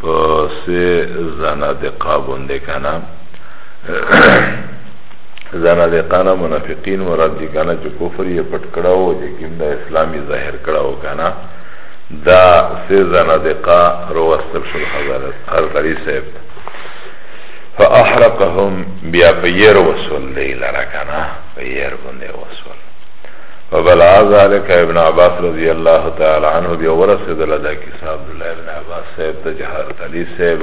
په سه زنا د قابون ده کنه زنا ده قانا منافقین مراد دی کنه چه کفر یه پت کڑاو چه کم ده اسلامی ظاهر کڑاو کنه دا سه زنا ده قا رو استر شل حضرت حضری صاحب فاحرقهم بیا پیر وصول دی لرا کنه پیر بنده وصول فبلع ذلك ابن عباس رضی الله تعالی عنه بیا ورسید لدکی عبدالله ابن عباس صاحب ته چې حضرت علی صاحب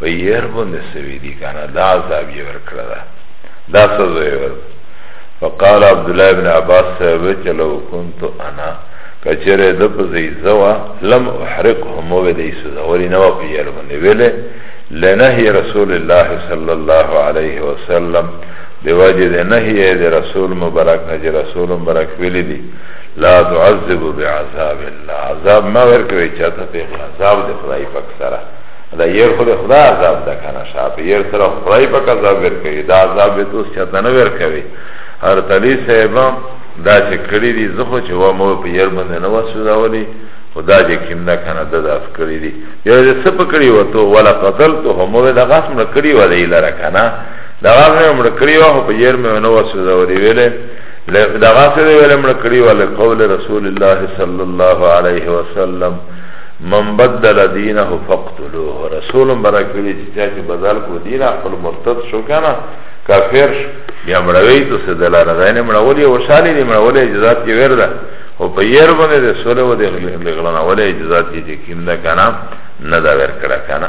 په ير باندې سوي دي کنه دا عذاب یې ورکړه دا دا سزا یې ورکړه فقال عبد الله ابن عباس صاحب چې لو كنت انا کچره د په زی زوا لم احرقهم و دې سزا ولې نو په ير باندې ویلې لنهي رسول الله صلى الله عليه وسلم دی وجه ده نهی ده رسول مبارک نجی رسول مبارک ویلی دی لا تعذب بعذاب لا عذاب ما ورکوي چاته په عذاب د خدای پاک سره دا ير خو د خدای عذاب ده کنه شاپ ير سره خدای پاک عذاب ورکوي دا عذاب به توس چاته نه ورکوي هر تلی صاحب دا چې کړی دي زه خو چې و مو په ير باندې نه وسوځولي خدا جه کم نه کنه د داس کړی دي یو دې سپ کړی و تو ولا قتل تو هم و دا غاس مړ کړی و دی لره کنه دا غاس مړ کړی و په ير مې نه وسوځولي ویله دا غاسه دی ویل مړ کړی ول قول رسول الله صلی الله علیه وسلم من بدل دینه فقتلوه رسول برا کړی چې چا چې بدل کو دین خپل مرتد شو کنه کافر یا مړوي ته څه دلاره ده نه مړولې او شالې دې مړولې اجازه یې ورده او په ير باندې د سوله و دې غلنه ولې اجازه یې کې کیندا کنه نه دا ور کړه کنه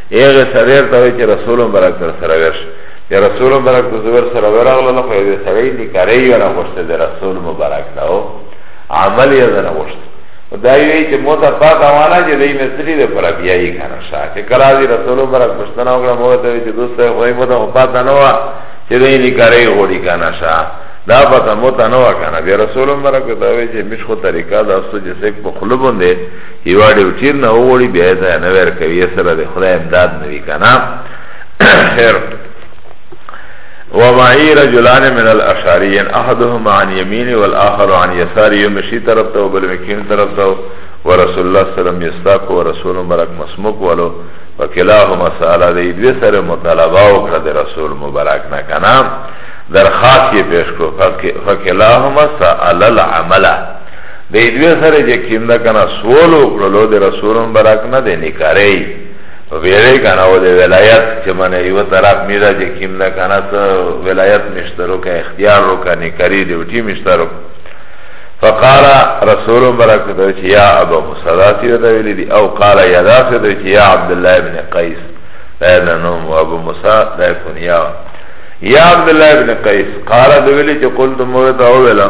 ایغه سریر ته وی چې رسول مبارک تر سره ورش یا رسول مبارک تر زور سره ورغله نو خو یې سړی نکاره یې نه غوښته د رسول مبارک نه او عمل یې نه غوښته دا یوی چې موته پاته وانا چې دای مصری د پر بیا یې کنه شا چې کله دی رسول مبارک پښتنه وکړه مو ته چې دوست وای مو ته پاته نه وا چې دای نکاره یې غوړي کنه شا دا پاته موته نه وا کنه بیا رسول مبارک ته وی چې مش خو طریقه دا څه چې سک په خلوبونه یو ډیر چیر نه وګړي بیا ځای نه ور کوي سره د خدای امداد نه وی کنه خیر ومعي رجلان من الاشعريين احدهما عن يميني والاخر عن يساري يمشي طرف ته بل مکین طرف ته ورسول الله صلی الله علیه وسلم یستاق ورسول مبارک مسموک ولو وکلاهما سال دی دوی سره مطالبه وکړه د رسول مبارک نه کنه درخواست یې پیش کړو فکلاهما سال العمله دی دوی سره جه کم ده کنا سول اکرلو ده رسول مبرک نه ده نکاره ویره کنا و ده ولایت چه من ایو طرف میره جه کم ده کنا سا ولایت مشترو که اختیار رو که نکاری ده و چی مشترو فقال رسول مبرک ده چه یا ابا مصداتی ده ویلی دی او قال یا داسه ده چه یا عبدالله ابن قیس ده ده نوم و ابو مصاد ده کن یا یا عبدالله ابن قیس قال ده ویلی چه قلت موتا اولا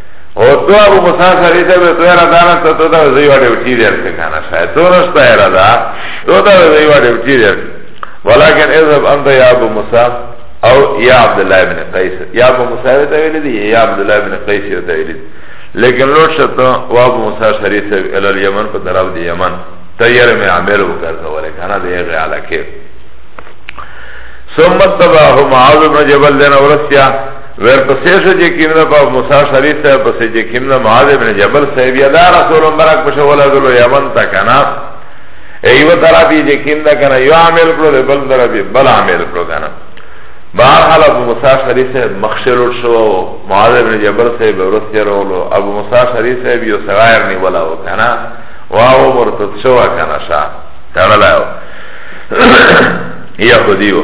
او تو ابو موسی شری ته تو را دانا ته تو دا زیوا ډیوټی دیر څه کنه شاید تو نشتا را دا تو دا زیوا ډیوټی دیر ولکن اذهب انت یا ابو موسی او یا عبد الله ابن قیس یا ابو موسی ته ویل دی یا عبد الله ابن قیس ته ویل دی لیکن لوټ شته و ابو موسی شری ته ال الیمن په طرف دی یمن تیر می عامر وکړه ولکن دا یې غاله کې ثم تبعه معاذ بن جبل دین اورسیا ور پسې شو چې کیمنه په موسی شریف ته پسې چې کیمنه معاذ ابن جبل صاحب یا دا رسول مبارک په شوله دلو یمن تا کنا ایو طرفی چې کیمنه کنا یو عامل کړو د بل طرفی بل عامل کړو کنا بهر حال ابو موسی شریف صاحب مخشر شو معاذ ابن جبل صاحب ورسته رولو ابو موسی شریف صاحب یو سرایر نیولا و کنا واو مرتد شو کنا شا تړلایو یهودیو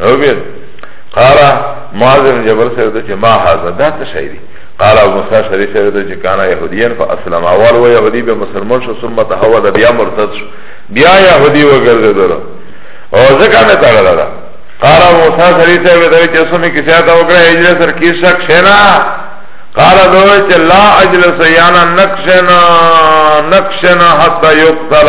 او بیر قال معاذ بن جبل سره ته ما هاذا دا ته شایری قال ابو موسی شری سره ته چې کانا يهوديان فاسلم اول و يهودي به مسلمان شو ثم تحول بیا مرتد شو بیا يهودي وګرځیدل او ځکه نه تړل دا قال ابو موسی شری سره ته چې سمې کیسه دا وکړه هجرت سر کی شک شنا قال دو چې لا اجلس یانا نقشنا نقشنا حتى يقتل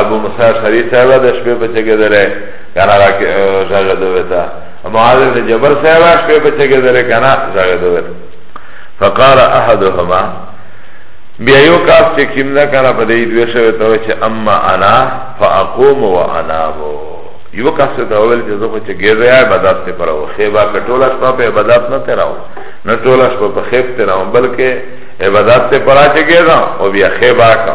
ابو موسی شری صاحب د شپې په چګه درې کنه راکه ځای دوه تا معاذ بن جبل صاحب شپې په چګه درې کنه ځای دوه فقال احدهما بیا یو کاف چې کیم نه کنه په دې دوه شوی ته چې اما انا فاقوم وانا بو یو کاف ته اول چې زه چې ګرځي عبادت ته پرو خېبا کټولا شپه په عبادت نه تراو نه ټولا شپه په خېب تراو بلکې عبادت ته پراچ ګرځم او بیا خېبا کا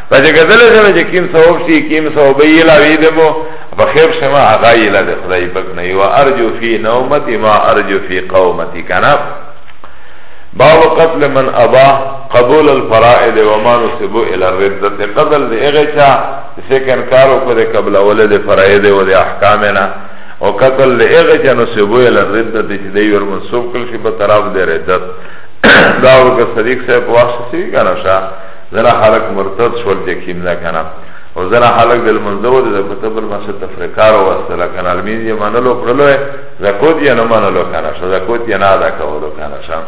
دا چې کتلی شم چې کیم ثواب شي کیم ثواب یې لا وی دمو په خیر شمه هغه یې لا د خدای پاک نه یو ارجو فی نومتی ما ارجو فی قومتی کنا باب قتل من ابا قبول الفرائض وما نسب الى الردة قتل دی هغه چا چې انکار وکړي قبل ولد فرائض او د احکامنا او قتل دی هغه چا نسب الى الردة چې دی ور منسوب کړي په طرف د ردت دا وګ صدیق صاحب واخصي کنه شاه زنا خلق مرتد شول جکیم دا کنا او زنا خلق دل منزو دا کتب المسد تفرکار و استلا کنا المین دی منلو کرلو ہے زکوت یا نمانلو کنا شا زکوت یا نادا کولو کنا شا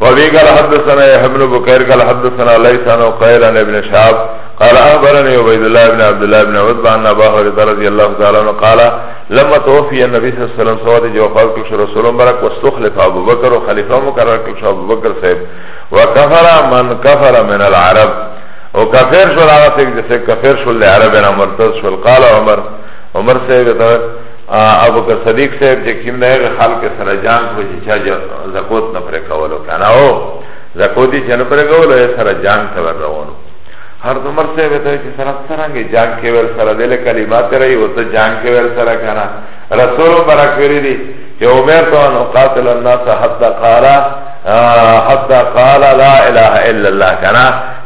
وابي قال حدثنا يحيى بن بكير قال حدثنا ليس عن قيل عن ابن شهاب قال اخبرني عبيد الله بن عبد الله بن عتبة عن ابا هريره رضي الله تعالى عنه قال لما توفی النبی صلی اللہ علیہ وسلم سواد جو وفات کلش رسول مبارک واستخلف ابو بکر و خلیفہ مقرر کلش ابو بکر صاحب وکفر من کفر من العرب و کفر شل آغا سیک جسے کفر شل لی عربنا مرتز شل قال عمر عمر صاحب تا ابو بکر صدیق صاحب چه کم ده غی خال کے سر جان کو چه چا زکوت نپرکولو کانا او زکوتی چه نپرکولو سر جان تبر روانو هر عمر سے ویتا ہے چی سرات سرانگی جان کے ویر سرا دل کلمات رئی و تا جان کے ویر سرا کنا رسول برک ویری دی چی عمر تو ان اقاتل الناس حتی قارا حتی قالا لا الہ الا اللہ کنا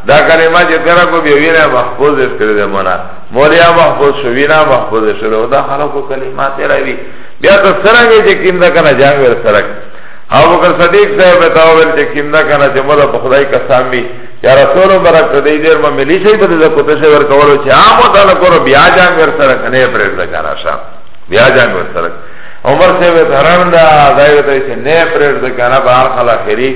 دا کلمہ چی تیرا کو بی وینا محفوظ اس کردے منا مولیا محفوظ شو وینا محفوظ شو دا خلقو کلمات رئی بیا تا سرانگی چی کم دا کنا جان ویر سرا کنا ابو بکر صدیق صاحب بتاول چې کیندا کنه چې مولا په خدای قسم وی یا رسول برک ته دی دیر مملی شي په دې کوته شي ورکولو چې عام وتعالى کورو بیا جام ور سره کنه پرېږ ده کنه شام بیا جام ور سره عمر سے وی حرام دا دایو ته چې نه پرېږ ده کنه بهر خلا خیری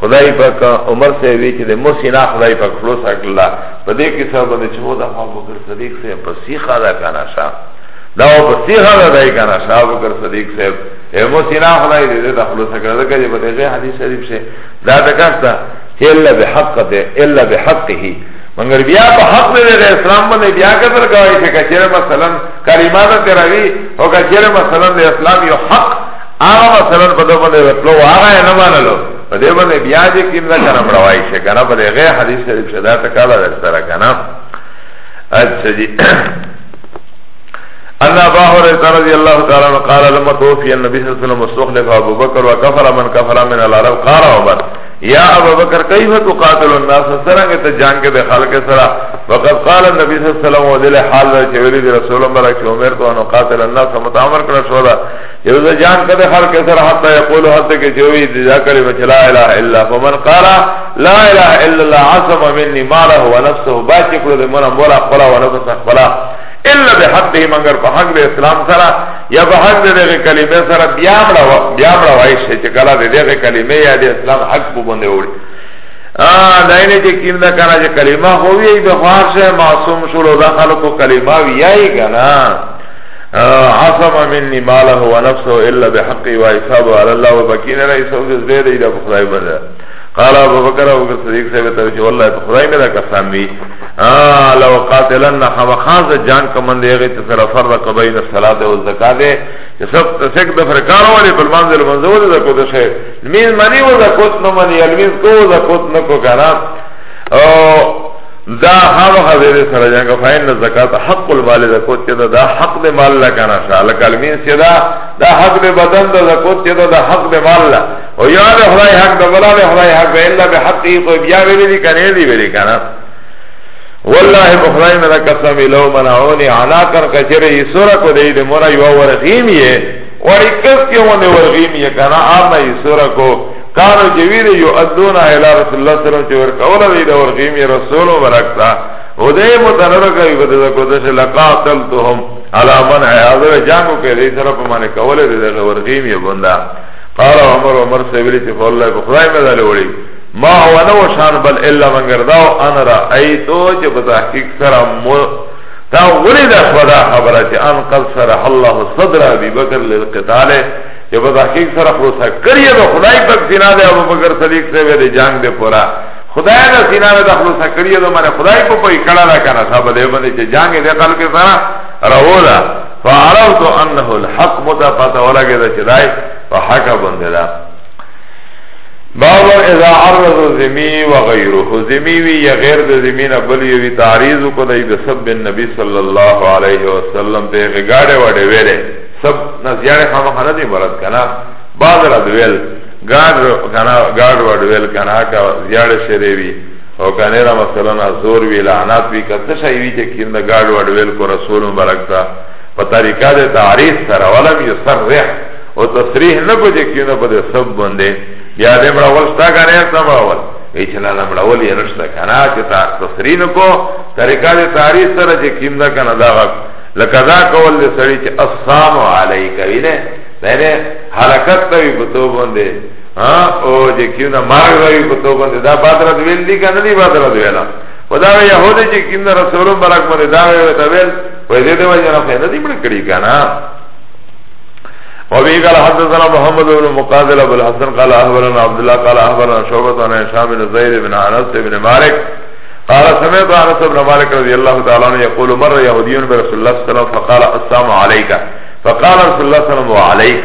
خدای پاک عمر سے وی چې د موسینا خدای پاک خلاص کړل په دې کې سبب د چمو د ابو بکر صدیق سے پسیخه ده کنه شام دا پسیخه ده دای کنه شام بکر صدیق سے موسینا خدای دې د خلاص کړل کله په دې حدیث شریف سے دا د کس دا الا بحق ده الا بحقه مگر بیا په حق دی د اسلام باندې بیا کتر کوي چې کچره مثلا کلمه ده تراوی او کچره مثلا د اسلام یو حق هغه مثلا په دغه باندې ورتلو هغه نه مانلو په دې باندې بیا دې کیم نه کرم روای شي کنه په دې غیر حدیث شریف شدا ته کاله در سره کنه اچھا جی ان ابا هريره رضي الله تعالى عنه قال لما توفي النبي صلى الله عليه وسلم استخلف ابو بكر وكفر من كفر من العرب قال عمر يا ابو بكر كيف تقاتل الناس سرنگ ته جنگ د خلق سره وقد قال النبي صلى الله عليه وسلم ودل حال چې ویلي د رسول الله برک عمر ته انه قاتل الناس متامر کړ شو دا یو ځ جان کده خلق سره حتى يقول حتى کې جوړي د ذکر لا اله الا فمن قال لا اله الا الله عصم مني ماله ونفسه باقي کړو د مونږ مولا خپل ونفسه خپل الا بحقه مگر په حق د اسلام سره یا په حق دغه کلمه سره بیا مړه بیا مړه وای شي چې کله دغه کلمه یا د اسلام حق په باندې وړي ا داینه چې کیم دا کنه چې کلمه هو وی به خاصه معصوم شلو دا خلکو کلمه ویای کنه عصم مني ماله ونفسه الا بحقه وحساب على الله وبكين رئيس او زيد الى بخاري بدا قال ابو بكر ابو بكر صديق صاحب ته والله بخاري مې دا قسم وی آه لو قاتلن خامخاز جان کمن دی غی چې سره فرض قبین الصلاه او زکات دی چې سب تسک د فرقار ولی بل منزل منزول د کو د شه مین منی و د کوت نو منی الوین کو د کوت نو کو کرا او دا هغه حضرت سره جنگ فین زکات حق المال د کوت چې دا حق د مال لکنه شاله کلمین سیدا دا حق د بدن د کوت چې دا حق د مال او یا د خدای حق د بلا د خدای حق الا بحقی خو بیا ویلی دی کنه دی ویلی کنه والله بخدای مې دا قسم لو منعونی علا کر کچره یې سره کو دی د مورا یو ورغیم یې وری کس کې ونه ورغیم یې کنه عام یې سره کو کانو جویر یو ادون الی رسول الله صلی الله علیه وسلم چې ور کوله دی د ورغیم یې رسول مبارکتا او دې متنره کوي په دې کو دې لقاتلتهم علی من هذا جانو کې دې سره په معنی کوله دې د ورغیم یې بندا قال عمر عمر سے ویلی چه فاللہ بخدای میں دالے وڑی ما هو نو شان بل الا من گرداو انا رأیتو چه بتحقیق سرا مو تا ولی دا خدا خبره چه ان قد سرح اللہ صدر ابی بکر للقتال چه بتحقیق سرا خروسا کریه دا خدای پک سینا دے ابو بکر صدیق سے ویلی جانگ دے پورا خدای دا سینا دے خروسا کریه دا من خدای پا پای کڑا دا کنا صاحب دے بندی چه جانگ دے قلق سرا رولا فعرفت انه الحق متفت ولګه دا چدای په حق باندې دا باب اذا عرض ذمی و غیره ذمی وی یا غیر د ذمی نه بل یوی تعریض کو دای به سب نبی صلی الله علیه وسلم په غاړه وړه ویره سب نزیار خامه خره دی مراد کنا بعد را دویل گاڑ کنا گاڑ وڑ ویل کنا کا زیاڑ شریوی او کنه را مثلا زور وی لعنات وی کته شای وی چې کینده گاډ وډ ویل کو رسول مبارک تا په طریقه د تعریف سره ولم یصرح او تصریح نه کو چې کینده په سب باندې بیا دې مړ ول ستا کنه سم اول ایچ نه مړ ول یې رښتا کنه چې تا تصریح نه کو طریقه د تعریف سره چې کینده کنه دا لکه دا کول دې سړی چې السلام علیک وینه نه حرکت کوي په تو باندې او جه کیو نا مارگ روی پتو بنده دا بات رد ویل دی که ندی بات رد ویلا و داوی یهود جه کیم نا رسولم برک من داوی ویتا ویل و دیده و جنا خیده دی بڑی کری کنا وبه قال حدثنا محمد بن مقاتل ابو الحسن قال اخبرنا عبد الله قال اخبرنا شعبة عن هشام بن زيد بن انس بن مالك قال سمعت انس بن مالك رضي الله تعالى عنه يقول مر يهودي برسول الله صلى الله عليه وسلم فقال السلام عليك فقال رسول الله صلى الله عليه وسلم وعليك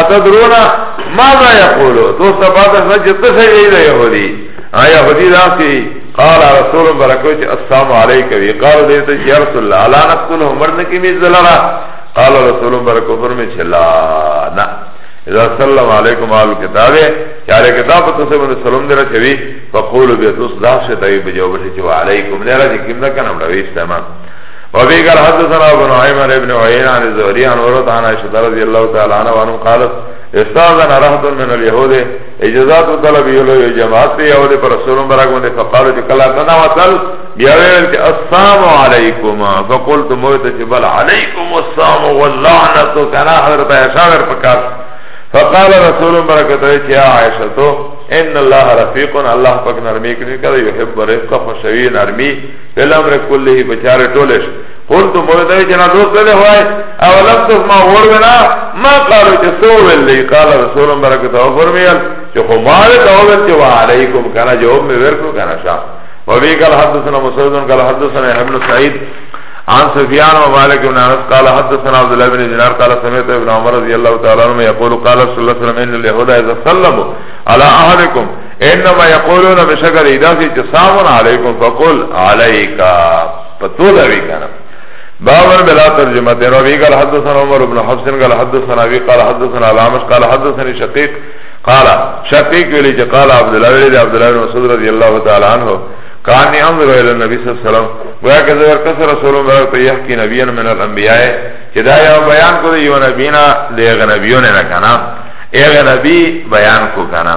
اتدرونا ماذا یقولو تو سباتا سنچه تشه گئی دا یهودی یهودی دا سی قال رسول برکو چه السلام علیکم وی قال دیتا چه یا رسول اللہ علا نقتلو مرنکی میز لرا قال رسول برکو فرمی چه لا نا اذا سلم علیکم آل کتابه چاره کتاب تو سب انده سلم دیرا چوی فقولو بیتوس داشت تاوی بجاو بشه چه وعلیکم لیرا چه کم نکنم رویش تمام وابي قال حدثنا ابن عمر ابن عيان عن الزهري عن عروة عن عائشة رضي الله تعالى عنها وانه قالت استاذن رهط من اليهود اجازات طلب يلو جماعت في يهود پر رسول برک من فقالوا چې کلا تنا وصل بیا ویل چې السلام علیکم فقلت موت چې بل علیکم السلام واللعنه کنا حضرت عائشہ ور پکار فقال رسول برک ته چې عائشہ تو ان الله رفیق الله پاک نرمی کړي کړي يحب رفق خوشوي نرمی في الامر كله بچار ټولش قلت مولدوی جنا دوست لده ہوئے اولم تسمع ورونا ما قالو چه سو ولی قال رسول برکت او فرمیل چه خو مالک اولن چه وعلیکم کنا جواب میں ورکو کنا شا وبی قال حدثنا مسعودن قال حدثنا ابن سعید عن سفیان و مالک بن انس قال حدثنا عبداللہ بن دینار قال سمیت ابن عمر رضی اللہ تعالی عنہ یقول قال صلی اللہ علیہ وسلم ان الیہود اذا سلموا على احدکم انما یقولون بشکر ایداسی چه سامن علیکم فقل علیکا پتو دوی کنا بابر بلا ترجمه تیرو بی قال حدثنا عمر بن حفصن قال حدثنا بی قال حدثنا علامش قال حدثنا شقیق قال شقیق ویلی چه قال عبدالله ویلی عبدالله بن مسعود رضی اللہ تعالی عنہ کانی انظر الى النبی صلی اللہ علیہ وسلم گویا کہ زور کس رسول اللہ پر یحکی نبیان من الانبیاء چه دا یو بیان کو دیو نبینا دیغ نبیون نکنا ایغ نبی بیان کو کنا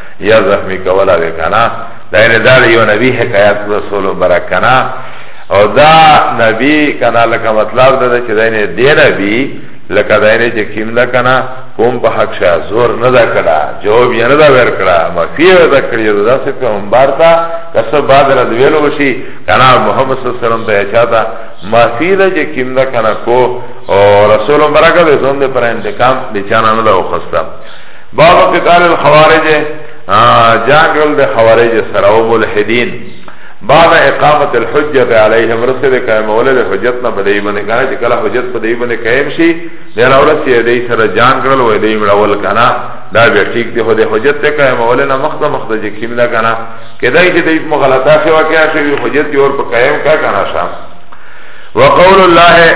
یا زخمی کولا وی کنا دا یعنی دا یو نبی حکایت رسول برک کنا او دا نبی کنا لکه مطلب دا چې دا یعنی دی نبی لکه دا یعنی چې کیم دا کنا کوم په حق شا زور نه دا کړه جواب یې نه دا ور کړه مفیه دا کړی دا څه پیغمبر تا کسه بعد را دی ویلو شي کنا محمد صلی الله علیه وسلم ته چاته مفیه دا چې کیم دا کنا کو او رسول برکت زوند پر انتقام بچانا نه دا وخسته باب قتال الخوارج جنگ ول ده خوارج سره او ملحدین بعد اقامت الحجت علیهم رسل قائم اولد حجت نه بدای باندې کنه چې کله حجت په دی باندې قائم شي دیر اورس یې دی سره جان کړل وې دی مړول کنه دا به ټیک دی هو د حجت ته قائم اولد نه مخته مخته چې کیم نه کنه کدای چې دی مغلطه شوی واقعا شوی حجت یې ور په قائم کا کنه شام وقول الله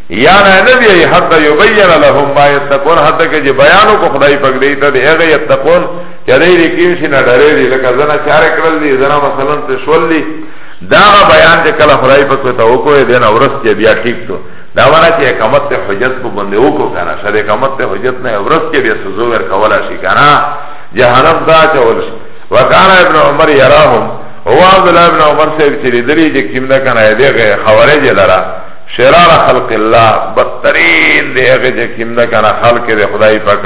یا نه نه بیای حتی یبین لهم ما یتقون حتی که جه بیانو کو خدای پاک دیتا دی اغی یتقون چه دی ریکیم شی ندره دی لکه زنا چاره کرل دی زنا مثلا تشول دی داغا بیان چه کلا خدای پاک ویتا اوکوه دینا ورس چه بیا ٹیک تو داوانا چه اقامت تی حجت پو بنده اوکو کنا شد اقامت تی حجت نه ورس چه بیا سزو ور کولا شی کنا جهنم دا چه ولش وکانا ابن عمر یراهم هو عبدالله ابن عمر صاحب چه دی دلی جه کم دا کنا دی خوارج لرا شرار خلق الله بدترین دی هغه چې کیم ده کنه خلق دی خدای پاک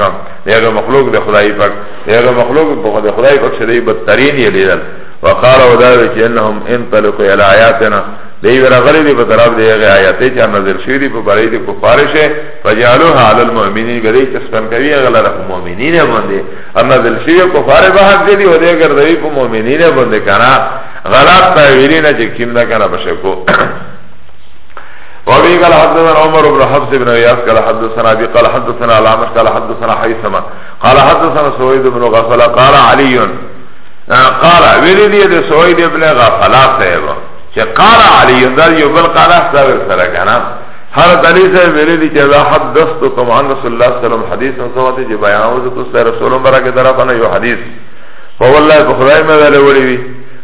دی هغه مخلوق دی خدای پاک دی هغه مخلوق په خدای پاک سره بدترین یې لیدل وقال وداوی چې انهم انطلقوا الى آیاتنا دی ورغلی دی په طرف دی هغه آیات چې نازل شوی دی په بری دی کفار شه فجعلوها علی المؤمنین غری چې سپن کوي هغه لره مؤمنین باندې ان نازل شوی کفار به حق دی او دی ګرځوي په مؤمنین باندې کنه غلط تعویلینه چې کیم نه کنه بشکو وابي قال حدثنا عمر بن حفص بن غياث قال حدثنا ابي قال حدثنا العامش قال حدثنا حيثما قال حدثنا سويد بن غفل قال علي قال ویلی دی ده سوید ابن غفلا صاحب چه قال علی اندار یو بل قال احسابر سرکنا حضرت علی صاحب ویلی دی چه حدثتکم عن رسول اللہ صلی اللہ علیہ وسلم حدیث سواتی چه بیانوزتو سر رسولم برا که طرفانا یو حدیث فوالله بخدای مدل ولی بی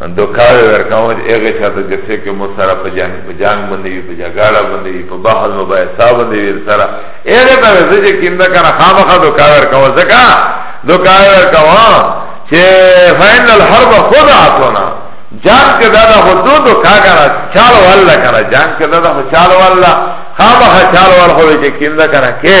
دوکاوی ورکاون چې هغه چاته چې څه کې مو سره په جنگ په جنگ باندې وي په جګړه باندې وي په بحث مباحثه باندې وي سره هغه ته وځي چې کیندا کنه خامخا دوکاوی ورکاو ځکه دوکاوی ورکاو چې فین الحرب خدعتنا جنگ کې دا د حدود دوکا کنه چالو الله کنه جنگ کې دا د چالو الله خامخا چالو ور خو چې کیندا کنه کې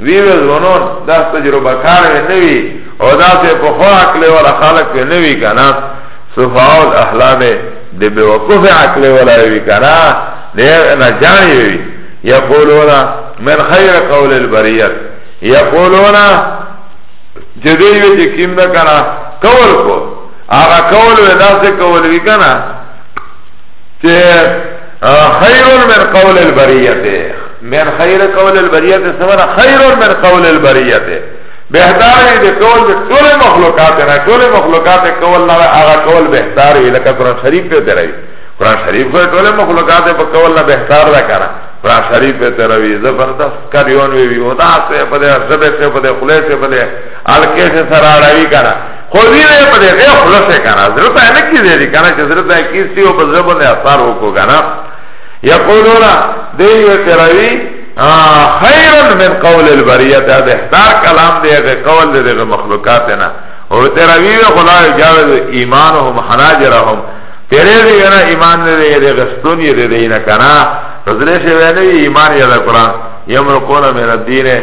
وی وی زونون داس تجربه کار وی نوی او داس پخو عقل ولا خلق وی نوی کنا صفاو الاحلام دی بیوقوف عقل ولا وی کنا دی نا جانی وی یقولونا من خیر قول البریت یقولونا جدی وی چه کم دا کنا کول کو آغا کول وی داس کول وی کنا چه خیر من قول البریت من خیر قول البریت سمنا خیر من قول البریت بهتاری دی قول دی طول مخلوقات نه طول مخلوقات قول نه آغا قول بهتاری لکه قرآن شریف پی ترائی قرآن شریف کو طول مخلوقات پا قول نه بهتار دا کرا قرآن شریف پی ترائی زبردست کریون وی وی و دا سه پده زبه سه پده خلی سه پده الکه سه سرارائی کرا قوی ده په دې غیر خلاص کنه حضرت نه کی دی کنه چې حضرت کیسی او په ځبه نه اثر وکړو کنه یقولون دی یو تراوی خیر من قول البریه دا بهتر کلام دی هغه قول دی د مخلوقات نه او تراوی خلا جاوز ایمانهم حناجرهم تیرې دی کنه ایمان دی د غستون یې دی نه کنه حضرت شوی نه ایمان یا د قران یمرقون من الدین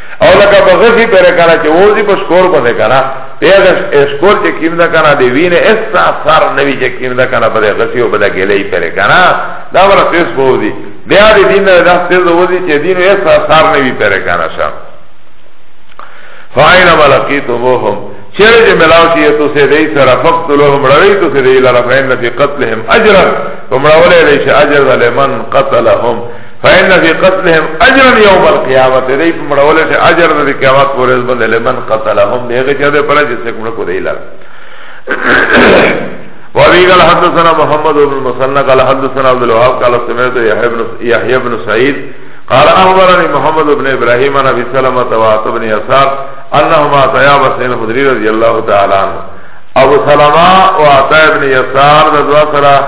او لکه بغسی پر کنا چه ووزی پا شکور بنده کنا پیغش اشکور چه کم ده کنا ده وین ایسا سر نوی چه کم ده کنا پا ده غسی و پا ده گلی پر کنا ده برا تیس بوزی بیا ده دین ده ده تیز بوزی چه دین ایسا سر نوی پر کنا شا فاین ملقیتو بوهم چره چه ملاو چه یتو سه ده ایسا رفقت لهم رویتو سه ده ایلا رفعین نفی قتلهم اجرا فمراوله لیش اجر ده لمن قتلهم فإن في قتلهم أجرا يوم القيامة دي په مړوله کې اجر د قیامت پر ورځ باندې لمن قتلهم دغه چې د پر چې څوک مړ کو دی لار وابي قال حدثنا محمد بن مسنى قال حدثنا عبد الوهاب قال سمعت يحيى بن يحيى بن سعيد قال اخبرني محمد بن ابراهيم عن ابي سلمة وعطى بن يسار انهما اتيا بسين الخدري رضي الله تعالى عنه ابو سلمة وعطى بن يسار رضي الله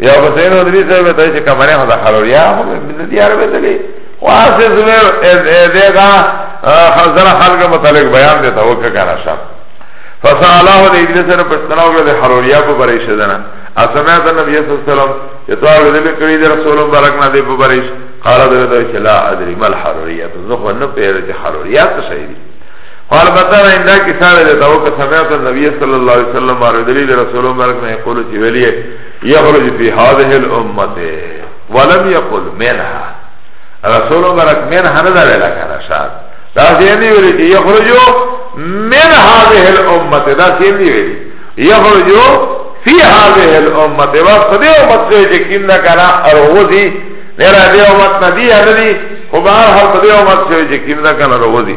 یا حسین ادری سے بتا چھ کمرے ہدا حلو یا مدد یار بدلی واسے زبیر دے گا حضر خلق متعلق بیان دیتا وہ کہ کہنا شاہ فسالہ دے ابن سر پشتنا ہو گئے حلو یا کو بریش دنا اسمیت نبی صلی اللہ علیہ وسلم کہ تو اگر دے کری دے رسول برکنا دے کو بریش قال دے تو چلا ادری مل حلو یا تو زخو نہ پیر چھ حلو یا تو صحیح خو البته ما اندا کی ساوی دیتا او که سمعت النبی صلی اللہ علیہ وسلم ماردلی دی رسول مرک میں قولو چی ولی یخرج فی هذه الامت ولم یقل منها رسول مرک منها ندا ویلا کنا شاد دا سیندی ویلی چی یخرجو من هذه الامت دا سیندی ویلی یخرجو فی هذه الامت و خدی امت سے چکیم نکنا اروزی نیرا دی امت ندی اندی خبار حال خدی امت سے چکیم نکنا اروزی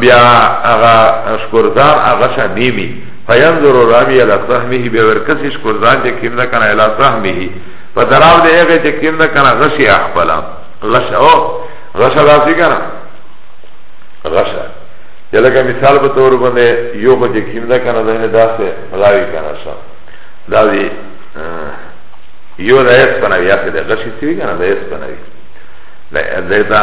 بیا هغه شکرزان هغه شا نیمی فینظر رامی الی سهمه بیا ورکسی شکرزان چه کم ده کنه الی سهمه په طرف ده هغه چه کم ده کنه غشی اخبلا غش او غشه داسی کنه غشه یا لکه مثال په تور باندې یو خو چې کیم ده کنه دنه داسې ملاوی کنه شا دا دی یو د اس پنوی یا د غشی سی کنه د اس پنوی دا دا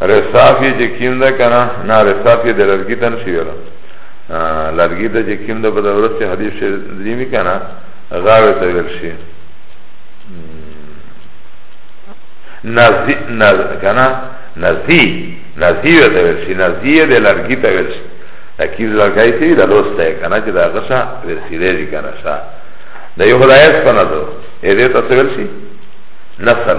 رساف یې چې کیم ده که نه نه رساف یې د لرګي ته نه شي ویلی لرګي ته چې کیم ده په د ورځ چې حدیث شي درېمي که نه غاړې ته ویل شي نزی نز که نه نزی نزی یې ته ویل شي نزی یې د لرګي ته ویل شي د کیم لرګی چې د لوس ته که نه چې د هغه شه رسیدی دي که نه شه د یو خدایت په نظر یې دې ته څه ویل شي نسل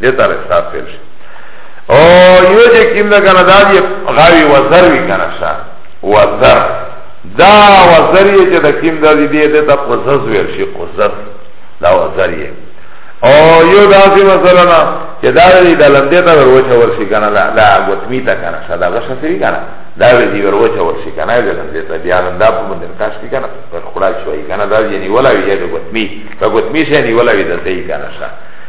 دیتا را حساب فیل شا او یو جه کم دا کنا دا دی غاوی وزر وی کنا شا وزر دا وزر یه چه دا کم دا دی دی دیتا قزز ویل شی قزز دا وزر یه او یو دا سی مثلا نا چه دا دی دا لنده تا وروچه ورشی کنا دا گوتمی تا کنا شا دا غشا سوی کنا دا دی وروچه ورشی کنا دا لنده تا بیا لنده پا مندر کاش کی کنا پر خلاش شوی کنا دا دی نیولا وی یا دا گوتمی تا گوتمی شا نیولا وی دا تی کنا شا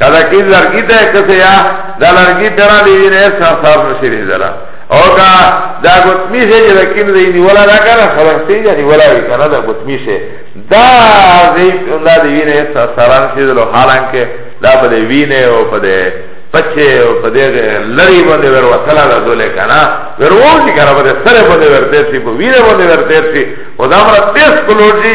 کدا کی لرګی ته کسه یا دا لرګی ترا دی نه ایسا صاف نشی دی زرا او کا دا گتمی سے جدا کیم دی نی ولا دا کرا خبر سی جا نی ولا وی کنا دا گتمی سے دا دی دا دی وی نه ایسا سران سی دلو حالان که دا پا دی وی نه او پا دی پچه او پا دی لری بنده ور وصلا دا دوله کنا ور ووزی کنا پا دی سر بنده ور تیر سی پا وی نه بنده ور تیر سی و دا مرا تیس کلور جی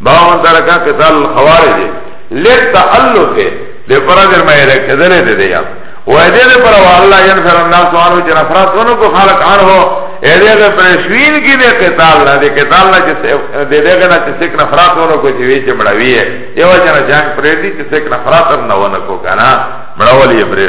باب من ترک قتال الخوارج لتالف دې پر دې مې رکدل دې دې یاد و دې دې پر والله ينفر الناس عنه چې نفرت ونه کو خلق عنه دې دې پر شوین کې دې قتال نه دې قتال نه چې دې دې نه چې څوک نفرت ونه کو چې وی چې مړوي یو جنا جنگ پرې دې چې څوک نفرت نه ونه کو کنه مړولې پرې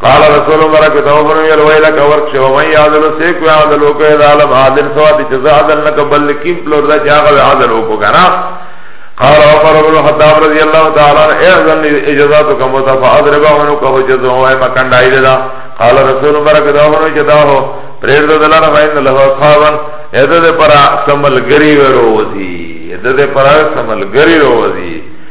قال رسول مبارک تو فرمایل ویلا کا ورک شو مې عادل سیک و عادل کو اذا علم عادل سوا دي جزاء عادل نه قبل کیم پلور دا چا غو عادل کو کرا قال عمر بن الخطاب رضی الله تعالی عنہ اذن اجازت کا متفا اضربا ونو کو جزو و مکان دایره دا قال رسول مبارک تو فرمایل جدا ہو پریر دا دلار فین له اصحابا اذا پر سمل گری وروزی اذا پر سمل گری وروزی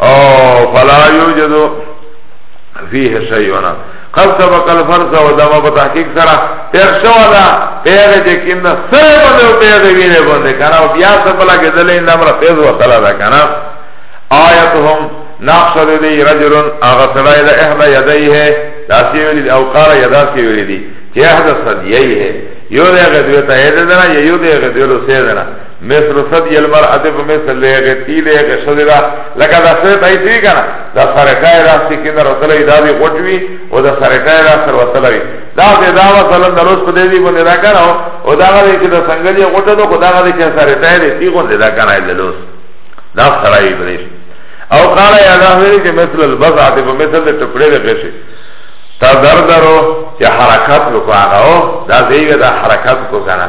او فلا یوجد فيه شیئنا قد سبق الفرس و دما په تحقیق سره تیر شو دا پیغه چې کیندا سره باندې او پیغه وینه باندې کنه او بیا څه بلا کې دلې نمر فیض و تعالی دا کنه آیتهم نقش دی رجل اغه سره د احدا یدیه داسی ویلی او قال یداسی ویلی چې احدا صدیه یو دغه دوی ته یې دنا یو دغه دوی له سیدنا مثل صدی المرأة په مثل لغه تی لغه شذی دا لکه دا سره تای تی کنه دا سره کای را سی کیندر وتلې دا دی غټوی او دا سره کای را سره وتلې دا دې دا مثلا د روز په دې باندې را کړو او دا غلې چې دا څنګه دی غټه نو خدا غلې چې سره تای دی تی غونډه دا کنه د لوس دا سره یې بریش او قال یا دا ویل چې مثل البضعه په مثل د ټکړې د غشي تا دردرو چې حرکت وکړو دا دیګه دا حرکت کو کنه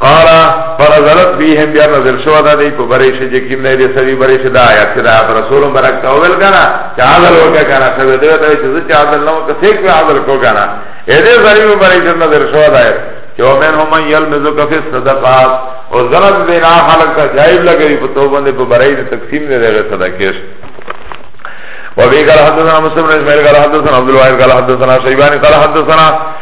قال فرزلت بهم بیا نظر شو دا دی په بریش چې کیم نه دې سړي بریش دا آیات چې دا رسول مبارک ته ویل کنه چې عادل وکړه کنه څه دې ته چې چې عادل نو که څه کې عادل کو کنه اې دې سړي مبارک نظر شو دا چې ومن هم یلمزو کفی صدقات او زلت دې نه خلق کا جایب لګي په توبه دې په برای دې تقسیم نه دې صدقې وبه قال حدثنا مسلم بن اسماعيل قال حدثنا عبد الواحد قال حدثنا شيباني قال حدثنا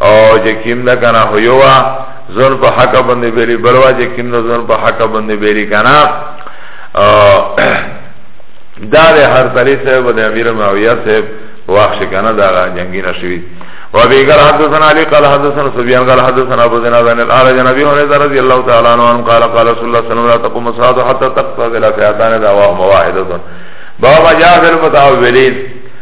او چې کیم ده کنه هو یو زون په حق باندې بیری بلوا چې کیم ده زون په حق باندې بیری کنه دا ده هر طریق صاحب ده امیر معاویه صاحب واخش کنه دا جنگی نشوی وابي قال حدثنا علي قال حدثنا سفيان قال حدثنا ابو زناد عن الاعرج عن ابي هريره رضي الله تعالى عنه قال قال رسول الله صلى الله عليه وسلم لا تقوم الصلاه حتى تقتضي الافئتان دعواهم واحده باب جاء في المتعولين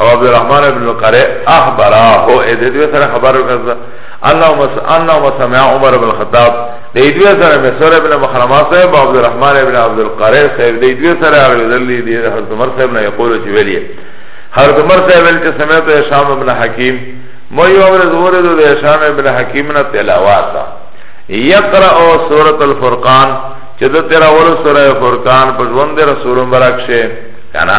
او عبد الرحمن ابن القرع اخبره اذ دوی سره خبر وکړه انه مس انه مسمع عمر بن الخطاب دی دوی سره مسور ابن مخرمه صاحب عبد الرحمن ابن عبد القرع صاحب دی دوی سره اوریدلی دی حضرت عمر صاحب نه یقول چې ویلی حضرت عمر صاحب ول چې سمعت هشام ابن حکیم مو یو امر زور دو د هشام ابن حکیم نه تلاوت یقرأ سورۃ الفرقان چې د 13 ور سورہ فرقان په ژوند رسول مبارک شه کنه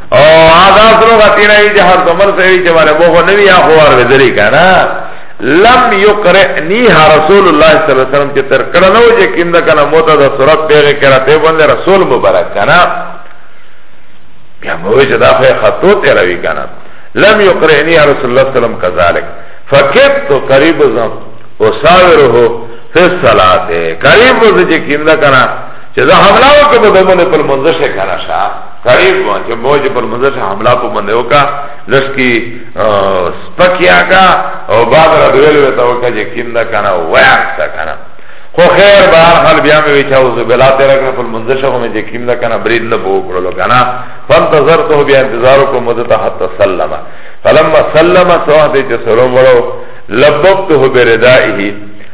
او هغه سره غتینا یی جهر دمر سوی چې باندې مو خو نوی اخوار ودری کنه لم یقرئنی رسول الله صلی الله علیه وسلم چې تر کړه نو چې کیند کنه موته د صورت پیغه کړه ته باندې رسول مبارک کنه بیا مو چې دا خو خطو ته روي کنه لم یقرئنی رسول الله صلی الله علیه وسلم کذالک فکبت قریب زم وساوره فی الصلاه قریب زه چې کیند کنه چې زه حمله وکړم د مونږ په منځ شه کنه شاه قریب وان چه موج پر منظر سے حملہ پو بندیو کا لشکی سپکیا کا او بعد را دویل ویتا وکا جه کم دا کنا ویان سا کنا خو خیر بهر حال بیا می ویچا او زبلا تیرا کنا فل منظر شخو می جه کم دا کنا برید نبو کرلو کنا فانتظر تو بیا انتظار کو مدتا حتی سلم فلما سلم سوحتی چه سلم ورو لببتو بردائیه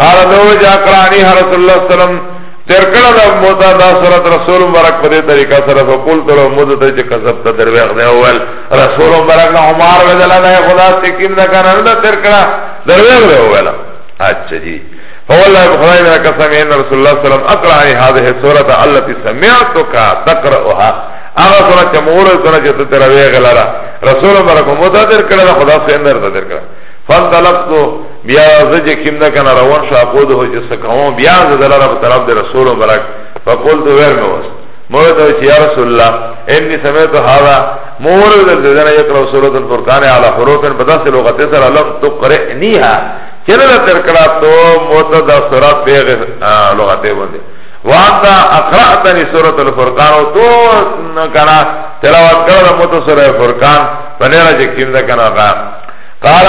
قال دو جا قرانی حر رسول اللہ صلی اللہ علیہ وسلم ترکڑا دا موتا دا سرت رسول مبرک پدے طریقہ سر فقول تلو مدتا چه قصب تا درویق دے اول رسول مبرک نا حمار بدلا دا خدا سکیم دا کانا دا ترکڑا درویق دے اول اچھا جی فوالله بخدای من قسم ان رسول الله صلی الله علیه وسلم اقرا هذه السوره التي سمعتك تقراها اغه سره چمور سره چې تر ویغه لاره رسول برکو متدر کړه خدا سره اندر تدر کړه فانطلقت بیا زج کیم دا کنه روان شو اقود هو چې سکوم بیا ز دلاره په طرف د رسول مبارک فقلت ور مې وس مور ته چې یا رسول الله انی سمعت هذا مور د دنه یقرا سورۃ الفرقان علی حروف بدس لغت سره لم تقرئنیها چنه تر کړه تو موت د سورۃ بیغ لغت باندې وانتا اقرأتنی سورۃ الفرقان او تو کنا تلاوت کړه موت سورۃ الفرقان پنیرا چې کیم دا کنا قال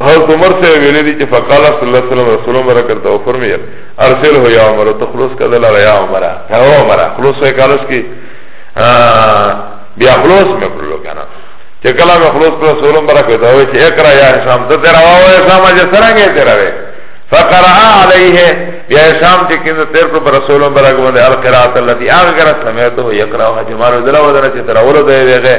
حضرت عمر سے ویلی دی چه فقال صلی اللہ علیہ وسلم رسول عمر کرتا و فرمیل ارسل ہو یا عمر تو خلوص کا دلا یا عمر یا عمر خلوص ہوئے کالس کی بیا خلوص میں کرلو کنا چه کلا میں خلوص پر رسول عمر کرتا ہوئے چه اقرا یا حسام تو تیرا واو حسام اجا سرنگے تیرا وے فقرآ علیہ بیا حسام چه کند تیر پر رسول عمر کرتا ہوئے القرآت اللتی آغا کرا سمیتو یقرا و حجمارو دلا ودنا چه تیرا ولو دے دے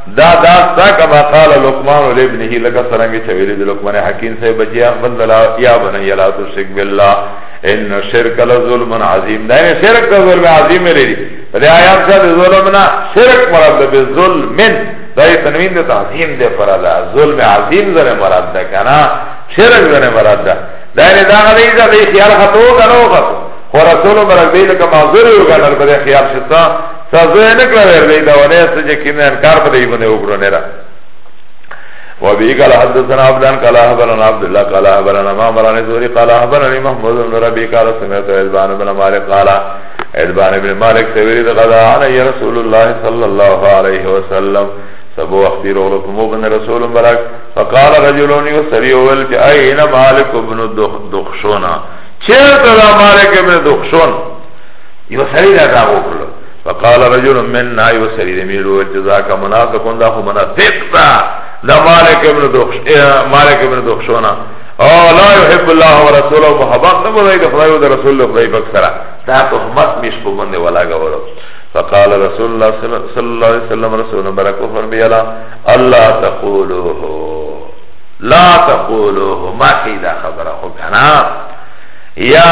دا داس دا کما قال لقمان لابنه لکه سرنګ چې ویلي د لقمان حکیم صاحب بچیا خپل دلا یا بنی لا تشرک بالله ان شرک لظلم عظیم دا نه شرک د ظلم عظیم لري د آیات څخه ظلم نه شرک مراد به ظلم دا یې تنوین د تعظیم دی پر دا ظلم عظیم زره مراد ده کنه شرک زره مراد ده دا نه دا غلی دا خیال خطو کنه خو رسول برک بیل کما ضرور کنه په خیال شتا تاسو یې نه کړه ور دی دا ونه څه چې کیم نه انکار په دې باندې وکړو نه را و به قال حدثنا عبدان قال اخبرنا عبد الله قال اخبرنا ما مران زوري قال اخبرني محمود بن ربي قال سمعت البان بن مالك قال البان بن مالك سويري غدا علي رسول الله صلى الله عليه وسلم سبو وقتی رولو کمو بن رسول مبرک فقال رجلونی و سری اول چه این مالک ابن دخشونا چه تدا مالک ابن دخشون یو سری دا دا وکړو فقال رجل مننا یو سری دی میلو جزاک منافقون دا خو منافق دا دا مالک ابن دخش مالک ابن دخشونا او لا يحب الله ورسوله محبت نه بوي د خدای او د رسول الله خدای پاک سره دا تهمت مش په باندې ولا غوړو فقال رسول الله صلى الله عليه وسلم رسول برک فرمایلا الله تقولوه لا تقولوه ما قیدا خبره خو کنه یا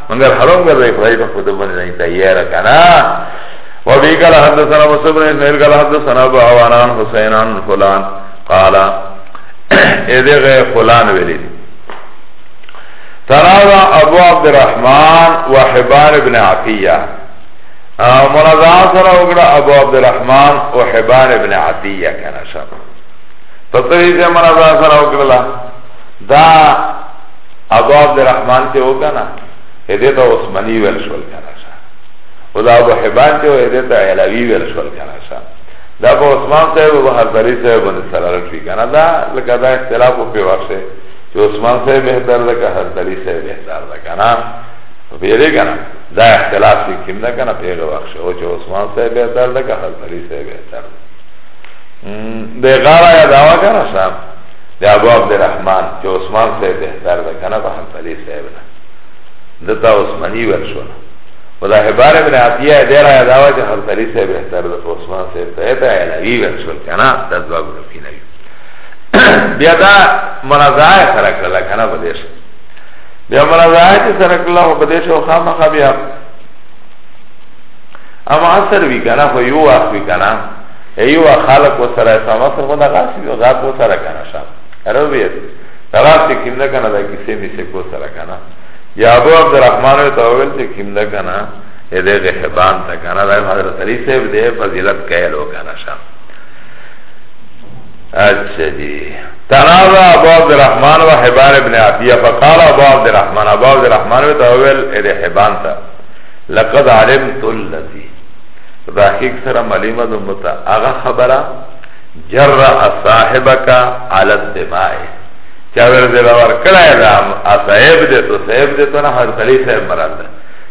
مگر حرام کر رہے خدای تو خود بند نہیں تھا یہ رکھا نا وبی قال حدثنا مصعب بن اسماعيل قال حدثنا ابو عوان عن حسين عن فلان قال اذا فلان ولد تراضى ابو عبد الرحمن وحبان بن عطيه منازعه سره وګړه ابو عبد الرحمن او حبان ابن عطيه کنه شر په تریزه منازعه سره وګړه دا ابو عبدالرحمن چه او کنا هده تا عثمانی ویل شول کنا شا و دا ابو حبان چه او هده تا علاوی ویل شول کنا شا دا با عثمان صاحب و حضری صاحب بند سرارت فی کنا دا لکه دا اختلاف و پیوشه چه عثمان صاحب بهتر دا که حضری صاحب بهتر دا کنا پیره کنا دا اختلاف فی کم دا کنا پیغه وخشه و چه عثمان صاحب بهتر دا که حضری صاحب بهتر دا ده غارا یا دعوه کنه صاحب د ابو عبدالرحمن چې عثمان صاحب بهتر ده کنه په حنبلي صاحب نه دتا عثماني ورشو و دا حبار ابن عطیه دیر آیا داوا چه حنبلي صاحب بهتر ده په عثمان صاحب ته ته علوي ورشو کنه د ځواب رفي نه بیا دا منازعه سره کړل کنه په دې بیا منازعه چې سره کړل په دې شو خامخا بیا اما اثر وی کنه خو یو اخ وی کنه ایو خلق و سره سما سره خدا غاسی و غاپ و سره کنه شا رو بیر تغاپ چه کم ده کنه ده کسی میشه کو سره کنه یا ابو عبدالرحمن و تاویل چه کم ده کنه ده غحبان تا کنه ده حضرت علی صاحب ده فضیلت کهلو کنه شا اچھا جی تنازع ابو عبد الرحمن و حبان ابن عطیه فقال ابو عبد الرحمن ابو عبد الرحمن و تاویل ده حبان تا لقد علمت الذي ضاحک سره ملیمه دمتا اغا خبره جرع صاحبک علی الدماء چاور دې باور کړای دا صاحب دې تو صاحب دې تو نه هر سړی صاحب مراد ده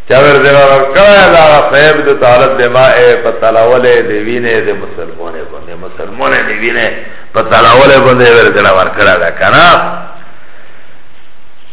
چاور دې باور کړای دا صاحب دې تو علی الدماء په تلاوله دې وینه دې مسلمانې باندې مسلمانې دې وینه په تلاوله باندې ور دې باور کړای دا کنه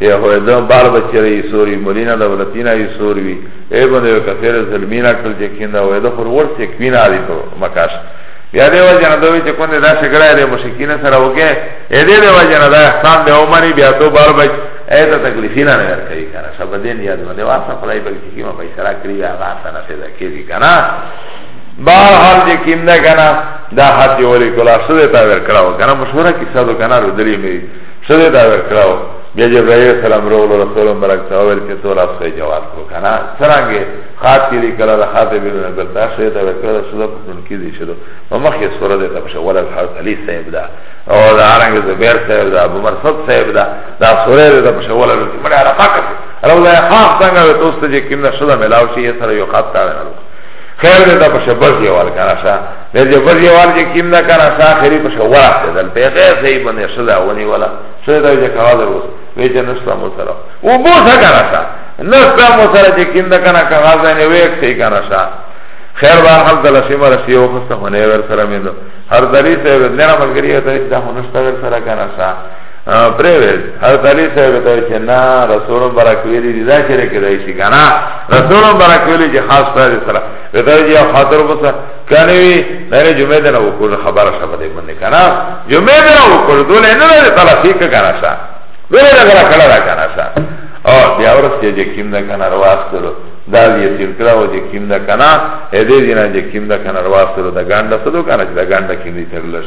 یا خو دا بار بچی رہی سوری مولینا دا ولتینا وی سور وی ای بنده یو کثیر ظلمینا کل چه کیندا وی دا خور ورس یک وینا دی تو مکاش یا دی وجه نه دوی چه کنده دا شگره دی مشکین سره وکه ای دی دی وجه نه دا احسان دی اومانی بیا تو بار بچ ای تا تکلیفینا نگر کری کنا شب دین یاد بنده واسا خدای بلکی کیما پیسرا کری یا غاسا نفیده کری کنا بار حال جه کیم ده کنا دا حتی ولی کلا سده تا ورکڑا و کنا مشهوره کسا دو کنا رو دلی میری شده دا ورکراو بیا جبرائیل سلام رولو رسول مبرک تاویل چه تو راست خی جواب کرو کنا سرانگه خات کی دی کلا دا خات بیلو نبر تا شده تا ورکرا دا شده پکنون کی دی شده و مخی سوره دی تا پشه ولد حرس علی صاحب دا او دا آرنگ زبیر صاحب دا ابو مرصد صاحب دا دا سوره دی تا پشه ولد رسی مڑی عرقا کسی روضای خاص تنگا وی توست جه کم دا شده ملاو شیه سر یو خات تاوی نلو خیر ده دا پشه بز یوال کنه شا ده ده بز یوال که کم ده کنه شا خیری پشه ورخت دل پی غیر صحیح بنده شده ونی ولا شده ده جه کغادر روز ویچه نستا مصرف او بوسا کنه شا نستا مصرف جه کم ده کنه کغادر نویک سی کنه شا خیر بار حال دلسی مرسی او خسته هنه ور سره میدو هر دری سه ودنه ملگری هتا ایچ ده هنستا ور سره کنه شا پریویز حضرت علی صاحب ته چې نه رسول مبارک ویلی دی دا شرک دی شي کنه رسول مبارک ویلی چې خاص پر سره ودا چې خاطر وسه کنه وی نه جمعه ده نو کو خبره شپه دی باندې کنه جمعه ده نو کو دول نه نه تعالی فیک کنه شا دول نه غره کړه را کنه شا او بیا ورسې چې کیم نه کنه رواس کړو دا یې تیر کړه او چې کیم نه کنه اې دې نه چې کیم نه کنه رواس کړو دا ګاندا سدو کنه چې دا ګاندا کیم دې ترلش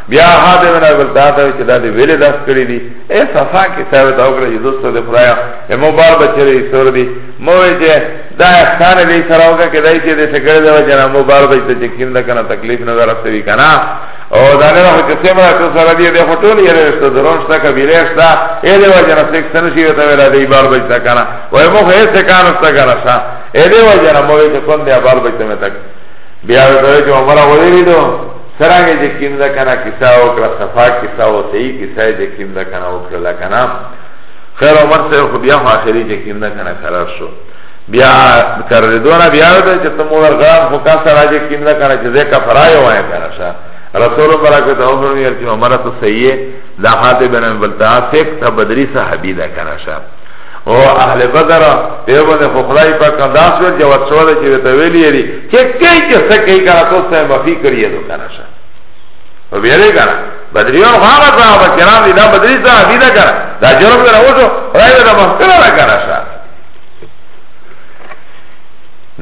بیا هاده من اول تاته چې دا دې ویلې داس کړی دي اے صفا کې صاحب تا وکړه چې دوست دې خدایا مو بار بچرې سور دي مو چې دا احسان دې سره وکړه کې دای چې دې سګړې دا جنا مو بار بچ ته چکین دا کنه تکلیف نه درسوي کنه او دا نه هو چې سیمه ته سره دې دې هټول یې رسته درون شته کبیره شته اې دې وجنه سکسن شي ته ویل دې بار بچ تا کنه وای مو هې څه کار شته کنه شا اې دې وجنه مو چې کوم دې بار بچ ته مې تک بیا ورته چې عمره ولې دې سرانگه جه کم ده کنه کسا اکره صفا کسا و صحیح کسا جه کم ده کنه اکره لکنه خیر عمر صاحب خو بیا آخری جه کم ده کنه قرار شو بیا کردونه بیا ده چه تمور غرام خوکا سرا جه کم ده کنه چه ده کفرای وائن کنه شا رسول برکت او فرمیر چه عمر تو صحیح ده حاطب بن بلتها سکت بدری صحبی ده کنه شا او اهل بدر په باندې خو خدای پاک انداز ور جواب شو دا چې ته ویلې یری چې کای چې څه کوي کنه تو سه مخې کړی نو کنه شه او ویلې کنه بدریو هغه صحابه کرام دي دا بدری صاحب دي کنه دا جرم نه وځو راځي دا مخکره را کنه شه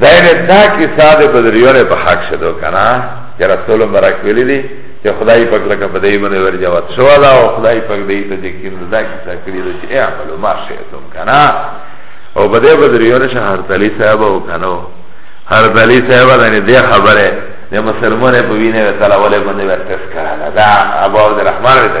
دا نه دا کې ساده بدریو نه په حق شدو کنه چې رسول مبارک ویلې دي چه خدای پاک لکه پا دی بنده ور جواد شوا دا و خدای پاک دی تا چه کم دا کسا کری دا چه اعملو ما شیطم کنا او پا دی بدریون شا هر تلی صاحبا و کنو هر تلی صاحبا دانی دی خبره دی مسلمون پا بینه و تلا ولی بنده ور تسکرانا دا ابو عبد الرحمن وی تا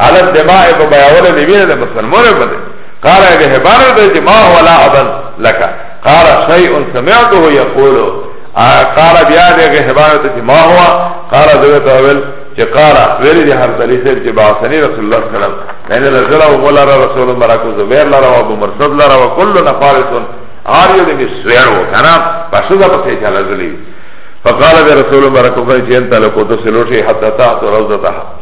على الدماء په بیاولو دی وینه د مسلمانو باندې قال ابي هبان رضي ما هو لا ابن لك قال شيء سمعته يقول قال بیا دې هبان ته ما هو قال دوی ته ویل چې قال ویل دي هر دلی سره چې باسنی رسول الله صلی الله علیه وسلم ان نزل او مولا رسول مراکو زبیر لرا او ابو مرصد لرا او كل نفارس آریو دې سویر و کنه پښه ده پسې چلا زلی فقال رسول مراکو چې انت له کو ته سلوټي حتا تا روزه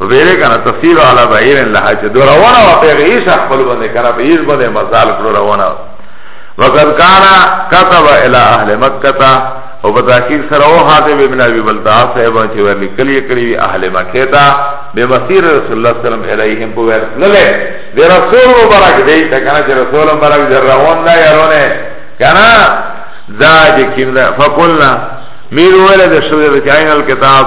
ویره کنه تفسیر علی بعیر لها چې دو روانه و پیغه ایش خپل باندې کنه په ایش باندې مزال کړو روانه وقد کان كتب الى اهل مکه او په تحقیق سره او حاتم ابن ابي بلتع صاحب چې ورلی کلی کلی اهل مکه ته به مسیر رسول الله صلی الله علیه وسلم الیهم په ورتلله د رسول مبارک دی ته کنه چې رسول مبارک در روان نه یارونه کنه دا چې کیندا فقلنا میر ویل د شوی د چاینل کتاب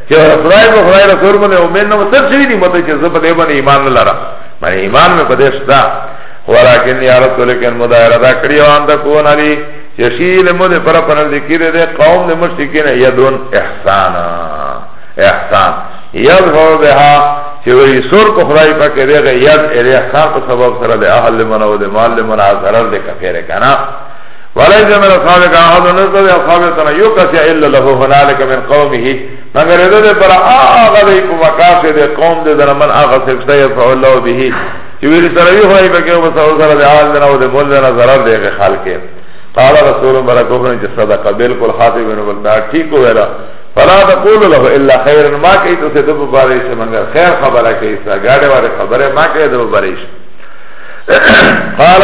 چه خدای کو خدای رسول منه امین نو سر شوی دی مطلب چه زب دیبن ایمان لرا من ایمان میں پدیش دا ولیکن یا رسول کن مدائر ادا کری وان دا کون علی چه شیل مده پر پنل ذکر دے قوم دے مشتکین یدون احسانا احسان یاد فرو بها چه وی سور کو خدای پاک دے گا یاد احسان کو سبب سر دے احل من و دے مال من آزرر دے کفیر کنا وليس من اصحابك احد نزد اصحابتنا يقسي الا له هنالك من قومه مگر اذا ده پر آغا ده پو مقاصد ده قوم ده ده من آغا سفتا يفع الله به چویر سروی خواهی بکیو بس او سر ده آل دنا و ده مل دنا ضرر ده غی خال که قال رسول برکو بن جس صدقه بلکل خاطب بن بلتا ٹھیک ہو ویلا فلا تقول له الا خير ما کئی تو سے دب بارش مگر خیر خبر کئی سا گاڑے والے خبر ما کئی دب بارش قال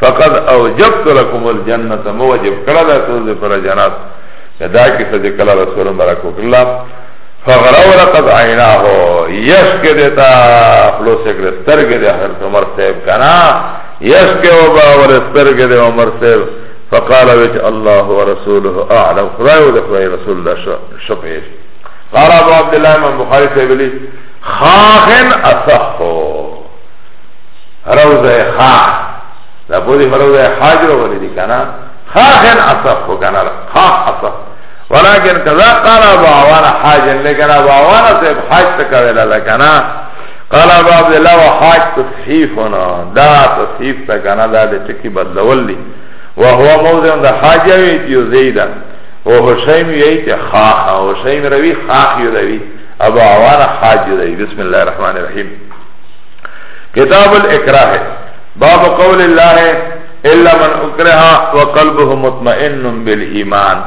فقد اوجبت لكم الجنه موجب کړه دا تاسو پر جنت دا کی سجه کلا رسول مبارک وکړه فغرو لقد عیناه یش کې دیتا خلوص کې سترګ دې هر عمر صاحب کنا یش کې او با ور سترګ دې عمر صاحب فقال وجه الله ورسوله اعلم خدای او خدای رسول الله شپه قال ابو عبد الله امام بخاری سے بلی خاخن اصحو روضه خاخ دا بودی فروضه خاج رو بولی دی کنا خاخن اصف خو کنا خاخ اصف ولیکن کذا قال ابو عوانا حاجن لیکن ابو عوانا صاحب حاج تکویلا دا کنا قال ابو عبدالله و حاج تصحیفنا دا تصحیف تا کنا دا دی چکی بدلول دی وهو موضع دا حاج یوی تیو زیدن و حسین یوی تی خاخ و حسین روی خاخ یو دوی ابو عوانا حاج یو دوی بسم الله الرحمن الرحیم کتاب الاکراه باب قول الله الا من اکرہ و قلبه مطمئن بالایمان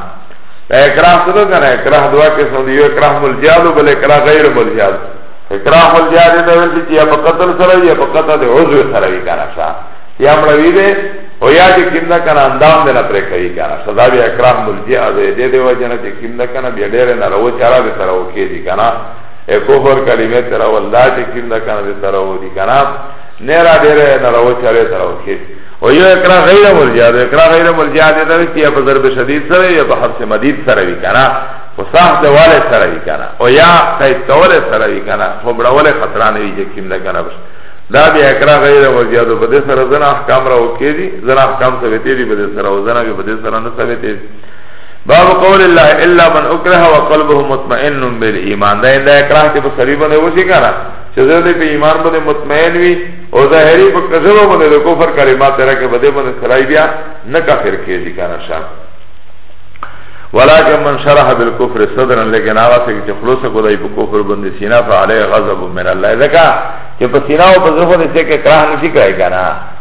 اکراه سره کنه اکراه دوا کې سم دی اکراه ملجاد بل اکراه غیر ملجاد اکراه ملجاد دا ول چې یا په قتل سره یا په قطع د عضو سره وی کنه شا یا مړوی دی او یا چې کیندا کنه اندام دی نه پرې کوي کنه صدا بیا اکراه ملجاد دی دی وجنه چې کیندا کنه بیا ډېر نه راو چارا به سره وکړي کنه ای کفر کلمه تر اول دا چې کیم دا کنه دې تراو دي کنه نه را ډېره نه راو چاره تراو شي او یو اقرا غیر مرجع ده اقرا غیر مرجع ده دا چې په ضرب شدید سره یا په حبس مدید سره وی کنه او صاح ده والے سره وی کنه او یا قید کول سره وی کنه خو بڑول خطر نه وی چې کیم دا کنه بس دا بیا اقرا غیر مرجع ده په دې سره زنا احکام راو کې دي زنا احکام ثابت دي په دې سره او زنا به په دې سره نه ثابت دي باب قول الله الا من اکره وقلبه مطمئن بالایمان دا انده اکراه تی په سری باندې وشي کنه چې زه دې په ایمان باندې مطمئن وي او ظاهري په کذب باندې د کفر کلمات راکې بده باندې سړای بیا نه کافر کېږي کنه شام ولكن من شرح بالكفر صدرا لكن هغه چې خلاصه کوي په کفر باندې سینا فعليه غضب من الله ذکا چې په سینا او په زړه باندې چې کراه نشي کوي کنه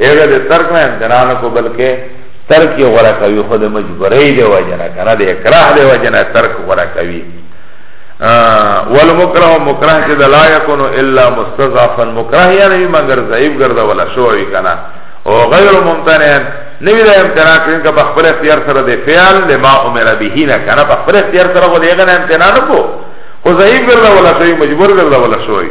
ایغه ده ترک نه امتنا نه کو بلکه ترک یې غوره کوي خو د مجبورۍ دی وجه نه که نه د اکراه دی وجه نه ترک غوره کوي والمکره مکره چې د لا یکونو الا مستضعفا مکره یا نه مګر ضعیف ګرځه ولا شو وی کنه او غیر ممتنع نوی دا امتناع کرین که بخبر اختیار سره دی فعل لما امر به نه کنه بخبر اختیار سره خو دیگه نه امتناع نکو خو ضعیف ګرځه ولا شوی مجبور ګرځه ولا شوی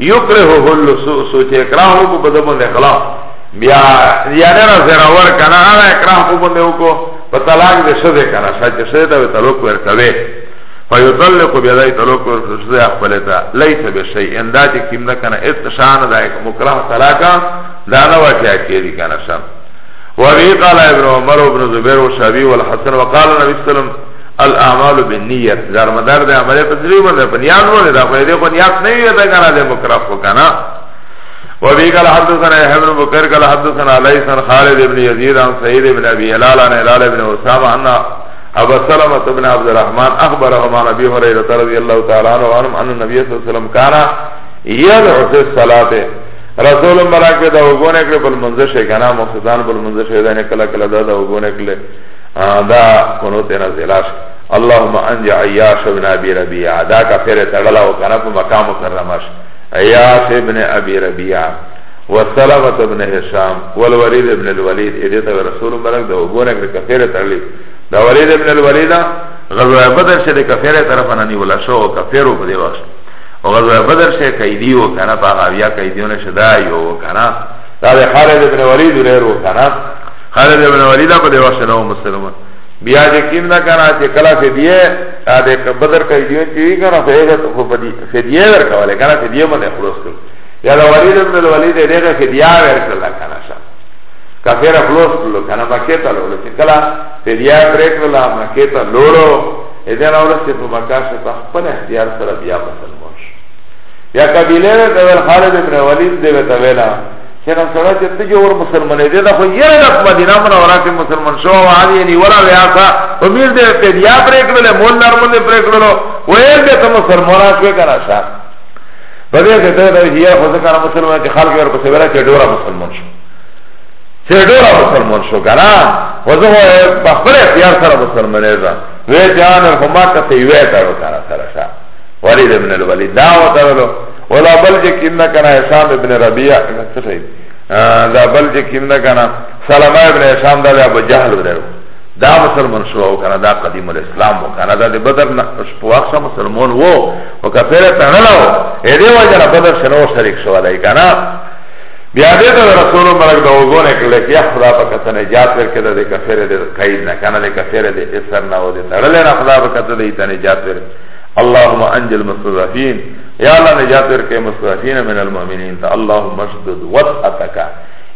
یکرهه اللصوص چه اکراه کو بدبن اغلا بیا یعنی را زراور کنا انا اکراه کو بند کو په طلاق دې شذ کنا سچ شذ ته طلاق ورکوي فیطلق بیا دای طلاق ورسره خپل ته لیس بشی اندا چې کیم نه کنه استشان دای مکراه طلاق دا نه واقع کیږي کنه سم وابي قال ابن عمر وابن زبير وشابي والحسن وقال النبي صلى الله عليه وسلم الاعمال بالنیت دارمدار د عمل په ذری باندې په نیت باندې دا په دې کو نیت نه وي دا کنه د مکرف کو کنه وبه قال حدثنا يحيى بن بكر قال حدثنا ليس عن خالد بن يزيد عن سعيد بن ابي هلال عن هلال بن اسامه ان ابا سلمة بن عبد الرحمن اخبرهم عن ابي هريره رضي الله تعالى عنه ان النبي صلى الله عليه وسلم كان يدعو في الصلاه رسول مبارک به دا وګونه کړ بل منځ شي کنه مقصدان بل منځ شي دا نه کله کله دا وګونه کړ دا قنوت نه زلاش اللهم انج عیاش ابن ابي ربيعه دا کفر تړلا او کنه په مکه مکرمه شه عیاش ابن ابي ربيعه وسلمت ابن هشام والولید ابن الولید ایده تا رسول مبارک دا وګونه کړ کفر تړلی دا ولید ابن الولید غزوه بدر شه د کفر طرف نه نیول شو او کفر په دی وخت او غزوه بدر شه قیدی و کنه باغاویا قیدیونه شدا یو کنه دا خالد ابن ولید ورو کنه خالد ابن ولید په دی وخت نو مسلمان بیا چې کیم نه کنه چې کلا فدیه ا دې بدر کې دیو چې کنه فیدت خو بدی فدیه ورکواله کنه فدیه باندې خلاص کړ یا دا ولید ابن الولید دغه فدیه ورکړه کنه شا کافر خلاص کړو کنه مکه ته لولو چې کلا فدیه ورکړه مکه ته لولو اذن اورس چې په مکه شه په خپل اختیار سره بیا مسلمان شو یا قبیله ته خالد ابن ولید دې ته ویلا چنه سره چې ته جوړ مسلمانې دې دا خو یې د مدینه منوره کې مسلمان شو او هغه یې نیولا ویا تا په میر دې په بیا پرې کړل مول نرمن دې پرې کړل و یې دې ته مسلمان شو کنه شا په دې کې ته دا یې خو ځکه مسلمان چې خلک ور په سره چې ډورا مسلمان شو چې ډورا مسلمان شو کنه و زه په خپل اختیار سره مسلمانې ده وې جان هما ته وې تا وکړه سره شا ولید ابن الولید دا وترلو ولا بل چې کیم نه کنه حسام ابن ربیعه څه شي دا بل چې کیم نه کنه سلمہ ابن حسام دا ابو جهل ودرو دا مسلمان شو او کنه دا قدیم الاسلام و کنه دا د بدر په وخت مسلمان وو او کفر ته نه لاو اې دی وجه بدر شنو شریک شو دای کنه بیا دې ته رسول مرګ دا وګونه کله چې خدا په کته نجات ورکړي د کفر د قید نه کنه د کفر د اسر نه و دې تړل نه خدا په کته دې ته نجات ورکړي اللهم انجل المستضعفين يا الله نجات ورکه مستضعفين من المؤمنين تا اللهم اشدد وطأتك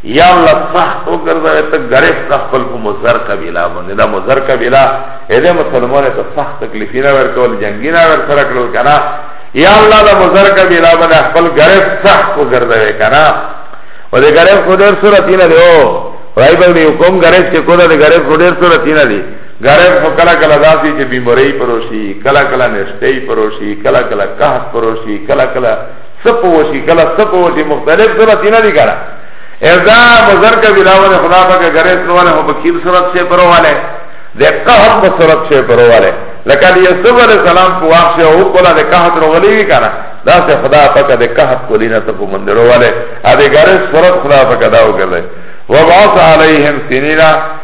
یا الله سخت وګرځوي ته غریب خپل په مزر قبیله باندې دا مزر قبیله اې مسلمانانو ته سخت تکلیفونه ورکول جنگینا ور سره کړو کنه یا الله دا مزر قبیله باندې خپل غریب سخت وګرځوي کنه و دې غریب خو ډېر سورتینه دی او راي باندې کوم غریب چې کو دا غریب خو ډېر سورتینه دی غرب خو کلا کلا داسی چه بیماری پروشی کلا کلا نشتی پروشی کلا کلا قهد پروشی کلا کلا سپ وشی کلا سپ وشی مختلف صورتی نا دی کرا ازا مزر کا بلاوان خدا پاک غرب نوان خو بکیل صورت سے پرو والے ده قهد په صورت سے پرو والے لکه دی یوسف علیہ السلام په واقع او کولا ده قهد رو غلی وی کرا دا سے خدا پاک ده قهد کولی نا تپو مندرو والے ا ده غرب صورت خدا پاک داو کرده وبعث علیہم سنینا